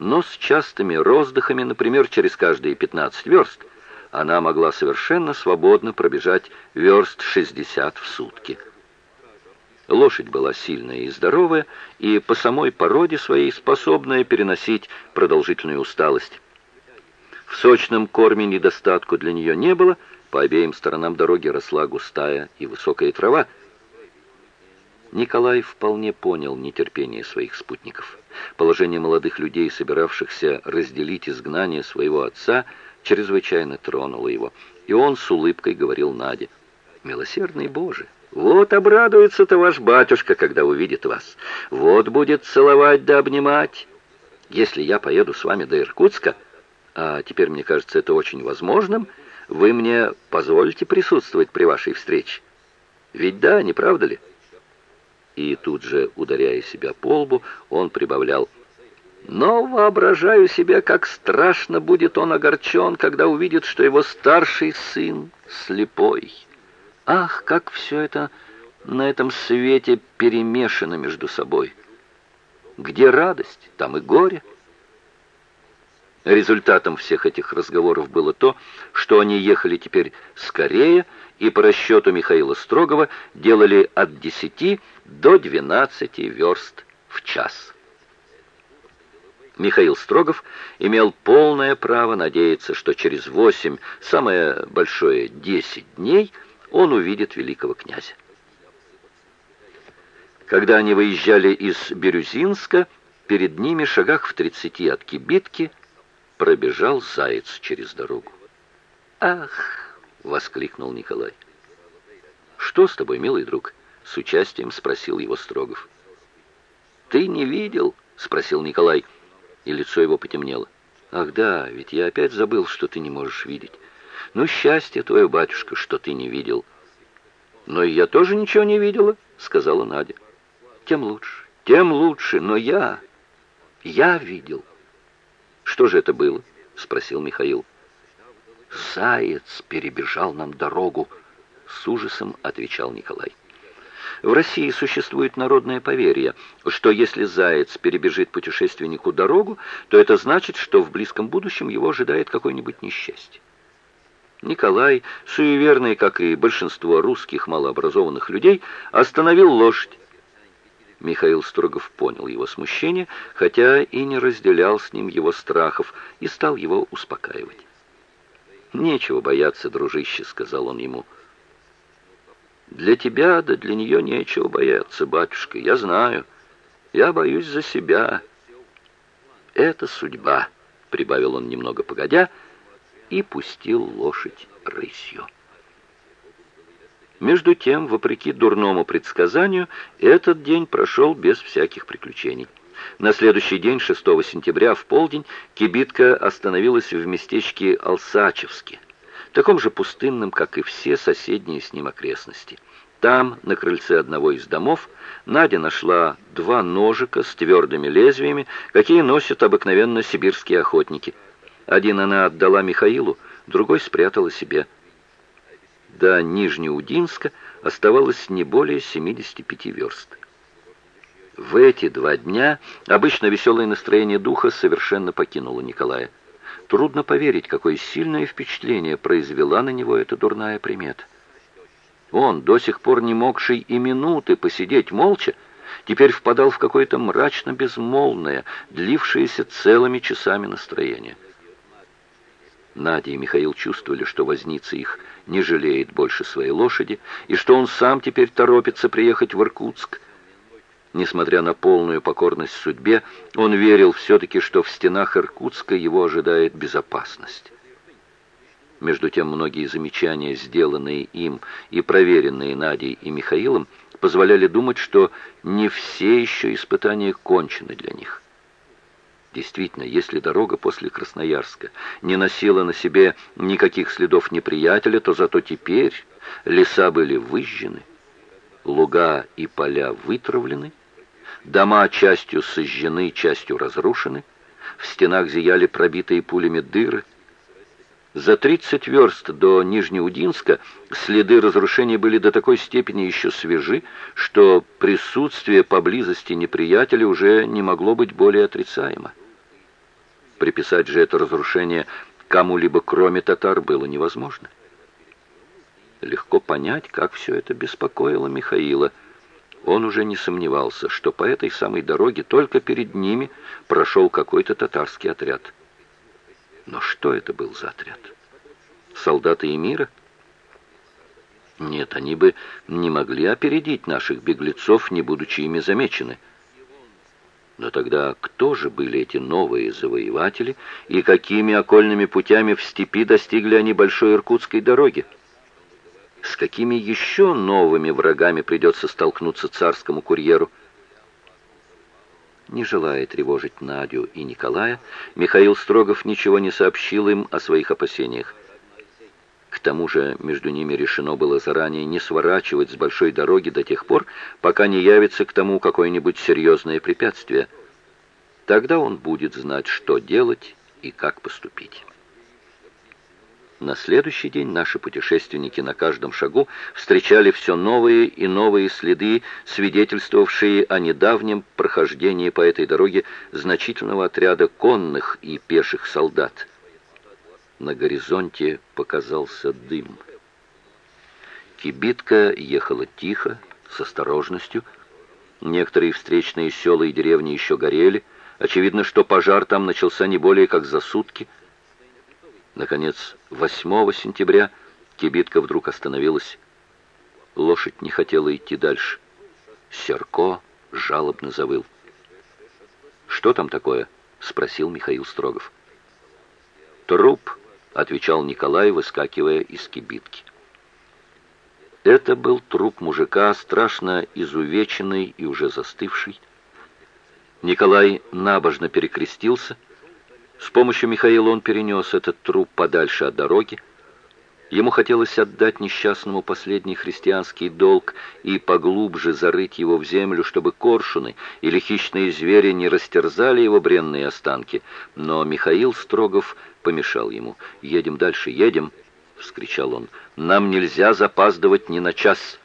но с частыми роздыхами, например, через каждые 15 верст, она могла совершенно свободно пробежать верст 60 в сутки. Лошадь была сильная и здоровая, и по самой породе своей способная переносить продолжительную усталость. В сочном корме недостатку для нее не было, по обеим сторонам дороги росла густая и высокая трава. Николай вполне понял нетерпение своих спутников. Положение молодых людей, собиравшихся разделить изгнание своего отца, чрезвычайно тронуло его, и он с улыбкой говорил Наде, «Милосердный Боже!» Вот обрадуется-то ваш батюшка, когда увидит вас. Вот будет целовать да обнимать. Если я поеду с вами до Иркутска, а теперь мне кажется это очень возможным, вы мне позволите присутствовать при вашей встрече? Ведь да, не правда ли?» И тут же, ударяя себя по лбу, он прибавлял «Но воображаю себе, как страшно будет он огорчен, когда увидит, что его старший сын слепой». Ах, как все это на этом свете перемешано между собой. Где радость, там и горе. Результатом всех этих разговоров было то, что они ехали теперь скорее и по расчету Михаила Строгова делали от 10 до 12 верст в час. Михаил Строгов имел полное право надеяться, что через 8, самое большое 10 дней – он увидит великого князя. Когда они выезжали из Бирюзинска, перед ними, шагах в тридцати от кибитки, пробежал заяц через дорогу. «Ах!» — воскликнул Николай. «Что с тобой, милый друг?» — с участием спросил его Строгов. «Ты не видел?» — спросил Николай, и лицо его потемнело. «Ах да, ведь я опять забыл, что ты не можешь видеть. Ну, счастье твое, батюшка, что ты не видел. Но я тоже ничего не видела, сказала Надя. Тем лучше, тем лучше, но я, я видел. Что же это было? Спросил Михаил. Заяц перебежал нам дорогу, с ужасом отвечал Николай. В России существует народное поверье, что если заяц перебежит путешественнику дорогу, то это значит, что в близком будущем его ожидает какое-нибудь несчастье. Николай, суеверный, как и большинство русских малообразованных людей, остановил лошадь. Михаил Строгов понял его смущение, хотя и не разделял с ним его страхов, и стал его успокаивать. «Нечего бояться, дружище», — сказал он ему. «Для тебя, да для нее нечего бояться, батюшка, я знаю. Я боюсь за себя». «Это судьба», — прибавил он немного погодя, — и пустил лошадь рысью. Между тем, вопреки дурному предсказанию, этот день прошел без всяких приключений. На следующий день, 6 сентября, в полдень, кибитка остановилась в местечке Алсачевске, таком же пустынном, как и все соседние с ним окрестности. Там, на крыльце одного из домов, Надя нашла два ножика с твердыми лезвиями, какие носят обыкновенно сибирские охотники – один она отдала Михаилу, другой спрятала себе. До Нижнеудинска оставалось не более 75 верст. В эти два дня обычно веселое настроение духа совершенно покинуло Николая. Трудно поверить, какое сильное впечатление произвела на него эта дурная примета. Он, до сих пор не могший и минуты посидеть молча, теперь впадал в какое-то мрачно-безмолвное, длившееся целыми часами настроение. Надя и Михаил чувствовали, что возница их не жалеет больше своей лошади, и что он сам теперь торопится приехать в Иркутск. Несмотря на полную покорность судьбе, он верил все-таки, что в стенах Иркутска его ожидает безопасность. Между тем, многие замечания, сделанные им и проверенные Надей и Михаилом, позволяли думать, что не все еще испытания кончены для них. Действительно, если дорога после Красноярска не носила на себе никаких следов неприятеля, то зато теперь леса были выжжены, луга и поля вытравлены, дома частью сожжены, частью разрушены, в стенах зияли пробитые пулями дыры. За 30 верст до Нижнеудинска следы разрушений были до такой степени еще свежи, что присутствие поблизости неприятеля уже не могло быть более отрицаемо. Приписать же это разрушение кому-либо кроме татар было невозможно. Легко понять, как все это беспокоило Михаила. Он уже не сомневался, что по этой самой дороге только перед ними прошел какой-то татарский отряд. Но что это был за отряд? Солдаты Эмира? Нет, они бы не могли опередить наших беглецов, не будучи ими замечены. Но тогда кто же были эти новые завоеватели, и какими окольными путями в степи достигли они Большой Иркутской дороги? С какими еще новыми врагами придется столкнуться царскому курьеру? Не желая тревожить Надю и Николая, Михаил Строгов ничего не сообщил им о своих опасениях. К тому же между ними решено было заранее не сворачивать с большой дороги до тех пор, пока не явится к тому какое-нибудь серьезное препятствие. Тогда он будет знать, что делать и как поступить. На следующий день наши путешественники на каждом шагу встречали все новые и новые следы, свидетельствовавшие о недавнем прохождении по этой дороге значительного отряда конных и пеших солдат. На горизонте показался дым. Кибитка ехала тихо, с осторожностью. Некоторые встречные села и деревни еще горели. Очевидно, что пожар там начался не более как за сутки – Наконец, 8 сентября кибитка вдруг остановилась. Лошадь не хотела идти дальше. Серко жалобно завыл. «Что там такое?» — спросил Михаил Строгов. «Труп», — отвечал Николай, выскакивая из кибитки. Это был труп мужика, страшно изувеченный и уже застывший. Николай набожно перекрестился — с помощью Михаила он перенес этот труп подальше от дороги. Ему хотелось отдать несчастному последний христианский долг и поглубже зарыть его в землю, чтобы коршуны или хищные звери не растерзали его бренные останки. Но Михаил Строгов помешал ему. «Едем дальше, едем!» — вскричал он. «Нам нельзя запаздывать ни на час!»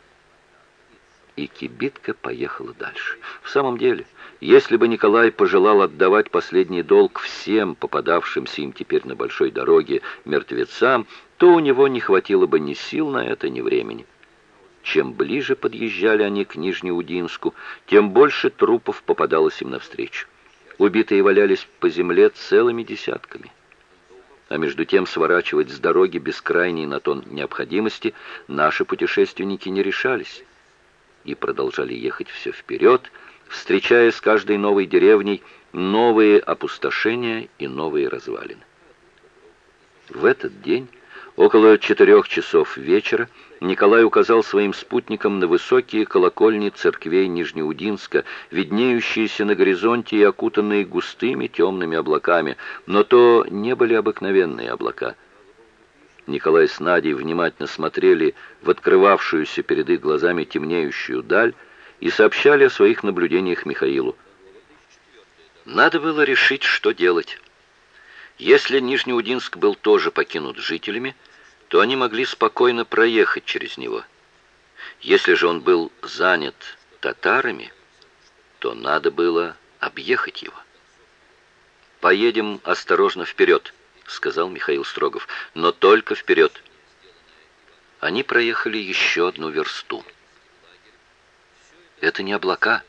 И кибитка поехала дальше. В самом деле... Если бы Николай пожелал отдавать последний долг всем попадавшимся им теперь на большой дороге мертвецам, то у него не хватило бы ни сил на это, ни времени. Чем ближе подъезжали они к Нижнеудинску, тем больше трупов попадалось им навстречу. Убитые валялись по земле целыми десятками. А между тем сворачивать с дороги без крайней на то необходимости наши путешественники не решались и продолжали ехать все вперед, встречая с каждой новой деревней новые опустошения и новые развалины. В этот день, около четырех часов вечера, Николай указал своим спутникам на высокие колокольни церквей Нижнеудинска, виднеющиеся на горизонте и окутанные густыми темными облаками, но то не были обыкновенные облака. Николай с Надей внимательно смотрели в открывавшуюся перед их глазами темнеющую даль, и сообщали о своих наблюдениях Михаилу. Надо было решить, что делать. Если Нижнеудинск был тоже покинут жителями, то они могли спокойно проехать через него. Если же он был занят татарами, то надо было объехать его. «Поедем осторожно вперед», — сказал Михаил Строгов, — «но только вперед». Они проехали еще одну версту. «Это не облака,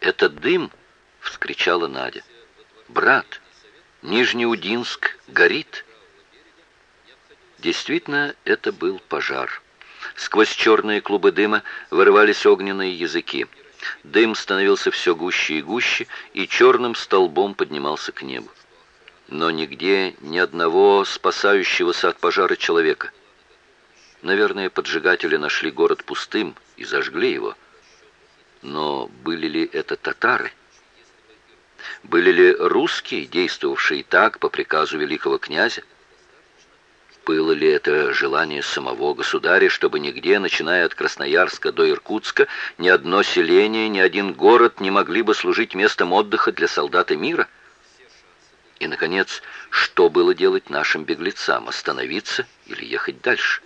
это дым!» — вскричала Надя. «Брат, Нижнеудинск горит!» Действительно, это был пожар. Сквозь черные клубы дыма вырывались огненные языки. Дым становился все гуще и гуще, и черным столбом поднимался к небу. Но нигде ни одного спасающегося от пожара человека. Наверное, поджигатели нашли город пустым и зажгли его. Но были ли это татары? Были ли русские, действовавшие так по приказу великого князя? Было ли это желание самого государя, чтобы нигде, начиная от Красноярска до Иркутска, ни одно селение, ни один город не могли бы служить местом отдыха для солдат мира? И, наконец, что было делать нашим беглецам, остановиться или ехать дальше?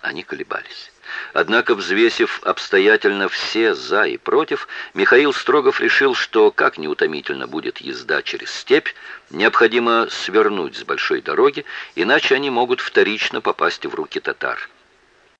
Они колебались. Однако, взвесив обстоятельно все «за» и «против», Михаил Строгов решил, что, как неутомительно будет езда через степь, необходимо свернуть с большой дороги, иначе они могут вторично попасть в руки татар.